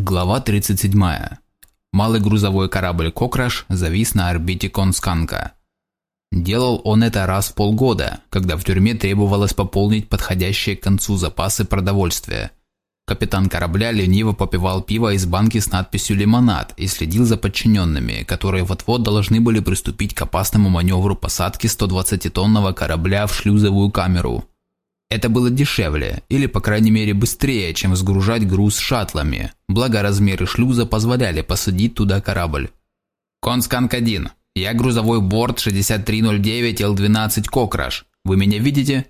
Глава 37. Малый грузовой корабль «Кокраш» завис на орбите Консканка. Делал он это раз в полгода, когда в тюрьме требовалось пополнить подходящие к концу запасы продовольствия. Капитан корабля лениво попивал пиво из банки с надписью «Лимонад» и следил за подчиненными, которые вот-вот должны были приступить к опасному маневру посадки 120-тонного корабля в шлюзовую камеру. Это было дешевле, или по крайней мере быстрее, чем сгружать груз шаттлами, благо размеры шлюза позволяли посадить туда корабль. «Консканк-1, я грузовой борт 6309 Л-12 Кокраш. Вы меня видите?»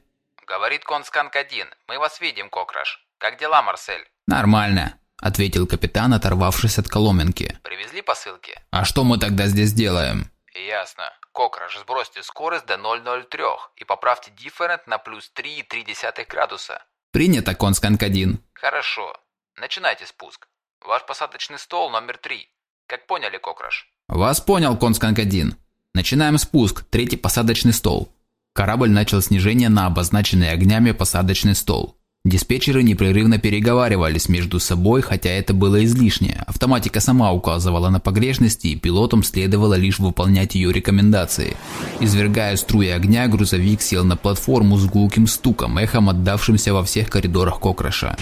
Говорит Консканк-1, мы вас видим, Кокраш. Как дела, Марсель? «Нормально», – ответил капитан, оторвавшись от коломенки. Привезли посылки? «А что мы тогда здесь делаем?» Ясно. Кокраш, сбросьте скорость до 0,03 и поправьте дифферент на плюс 3,3 градуса. «Принято, Консканк-1». Хорошо. Начинайте спуск. Ваш посадочный стол номер 3. Как поняли, Кокраш? «Вас понял, Консканк-1. Начинаем спуск, третий посадочный стол». Корабль начал снижение на обозначенный огнями посадочный стол. Диспетчеры непрерывно переговаривались между собой, хотя это было излишне. Автоматика сама указывала на погрешности, и пилотам следовало лишь выполнять ее рекомендации. Извергая струи огня, грузовик сел на платформу с гулким стуком, эхом отдавшимся во всех коридорах Кокраша.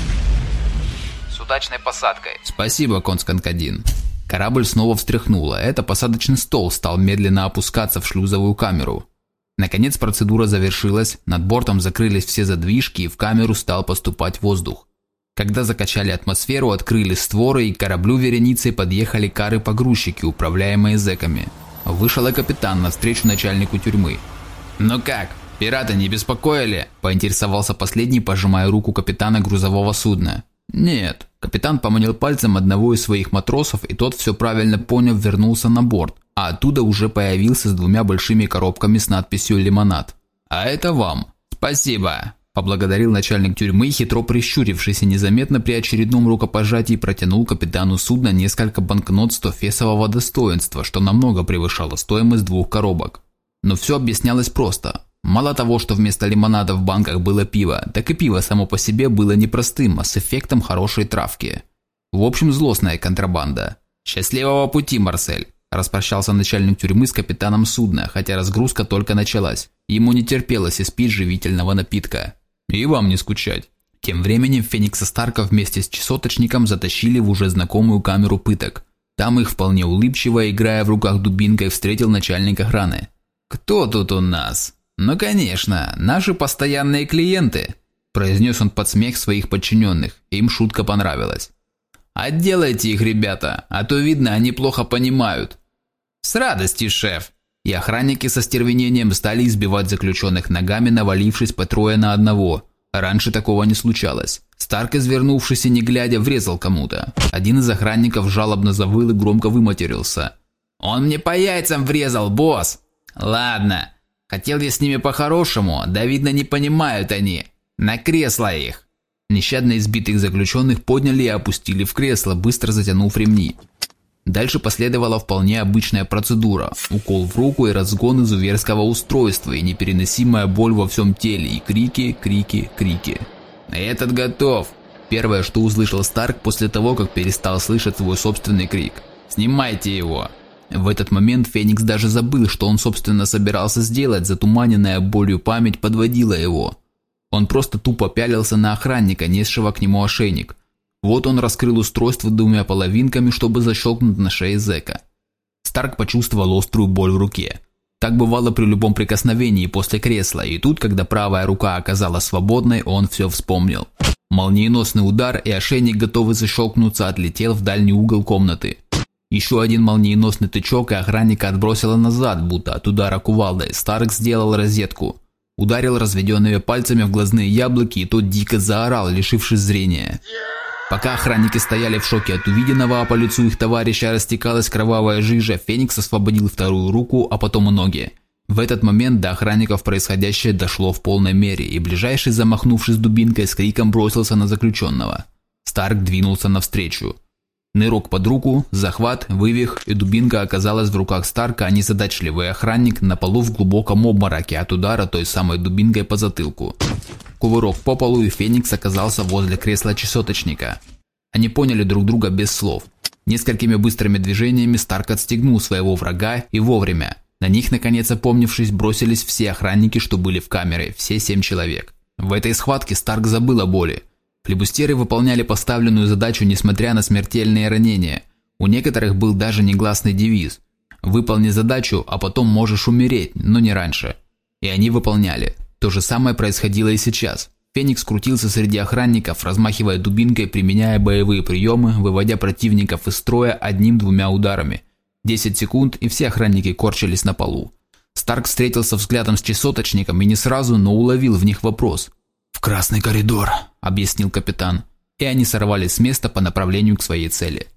С удачной посадкой. «Спасибо, Консканк-1». Корабль снова встряхнуло. Это посадочный стол стал медленно опускаться в шлюзовую камеру. Наконец процедура завершилась, над бортом закрылись все задвижки и в камеру стал поступать воздух. Когда закачали атмосферу, открыли створы и к кораблю вереницей подъехали кары-погрузчики, управляемые зэками. Вышел и капитан навстречу начальнику тюрьмы. «Ну как, пираты не беспокоили?» – поинтересовался последний, пожимая руку капитана грузового судна. «Нет». Капитан поманил пальцем одного из своих матросов, и тот, все правильно поняв, вернулся на борт а оттуда уже появился с двумя большими коробками с надписью «Лимонад». «А это вам». «Спасибо», – поблагодарил начальник тюрьмы, хитро прищурившийся незаметно при очередном рукопожатии протянул капитану судна несколько банкнот стофесового достоинства, что намного превышало стоимость двух коробок. Но все объяснялось просто. Мало того, что вместо лимонада в банках было пиво, так и пиво само по себе было непростым, а с эффектом хорошей травки. В общем, злостная контрабанда. «Счастливого пути, Марсель!» Распрощался начальник тюрьмы с капитаном судна, хотя разгрузка только началась. Ему не терпелось испить живительного напитка. И вам не скучать. Тем временем Феникса Старка вместе с часоточником затащили в уже знакомую камеру пыток. Там их вполне улыбчиво, играя в руках дубинкой, встретил начальник охраны. «Кто тут у нас?» «Ну конечно, наши постоянные клиенты», – произнес он под смех своих подчиненных. Им шутка понравилась. «Отделайте их, ребята, а то видно, они плохо понимают». «С радостью, шеф!» И охранники со стервенением стали избивать заключенных ногами, навалившись по трое на одного. Раньше такого не случалось. Старк, извернувшись и не глядя, врезал кому-то. Один из охранников жалобно завыл и громко выматерился. «Он мне по яйцам врезал, босс!» «Ладно. Хотел я с ними по-хорошему, да видно не понимают они. На кресло их!» Нещадно избитых заключенных подняли и опустили в кресло, быстро затянув ремни. Дальше последовала вполне обычная процедура. Укол в руку и разгон изуверского устройства, и непереносимая боль во всем теле, и крики, крики, крики. «Этот готов!» Первое, что услышал Старк после того, как перестал слышать свой собственный крик. «Снимайте его!» В этот момент Феникс даже забыл, что он собственно собирался сделать, затуманенная болью память подводила его. Он просто тупо пялился на охранника, несшего к нему ошейник. Вот он раскрыл устройство двумя половинками, чтобы защелкнуть на шее зэка. Старк почувствовал острую боль в руке. Так бывало при любом прикосновении после кресла, и тут, когда правая рука оказалась свободной, он все вспомнил. Молниеносный удар, и ошейник, готовый защелкнуться, отлетел в дальний угол комнаты. Еще один молниеносный тычок, и охранника отбросило назад, будто от удара кувалдой. Старк сделал розетку. Ударил разведенными пальцами в глазные яблоки, и тот дико заорал, лишившись зрения. Пока охранники стояли в шоке от увиденного, а по лицу их товарища растекалась кровавая жижа, Феникс освободил вторую руку, а потом и ноги. В этот момент до охранников происходящее дошло в полной мере, и ближайший, замахнувшись дубинкой, с криком бросился на заключенного. Старк двинулся навстречу. Нырок под руку, захват, вывих, и дубинка оказалась в руках Старка, а незадачливый охранник на полу в глубоком обмороке от удара той самой дубинкой по затылку. Кувырок по полу, и Феникс оказался возле кресла чесоточника. Они поняли друг друга без слов. Несколькими быстрыми движениями Старк отстегнул своего врага и вовремя. На них, наконец опомнившись, бросились все охранники, что были в камере, все семь человек. В этой схватке Старк забыл о боли. Флебустеры выполняли поставленную задачу, несмотря на смертельные ранения. У некоторых был даже негласный девиз «Выполни задачу, а потом можешь умереть, но не раньше». И они выполняли. То же самое происходило и сейчас. Феникс крутился среди охранников, размахивая дубинкой, применяя боевые приемы, выводя противников из строя одним-двумя ударами. 10 секунд, и все охранники корчились на полу. Старк встретился взглядом с часоточником и не сразу, но уловил в них вопрос. «В красный коридор», – объяснил капитан. И они сорвались с места по направлению к своей цели.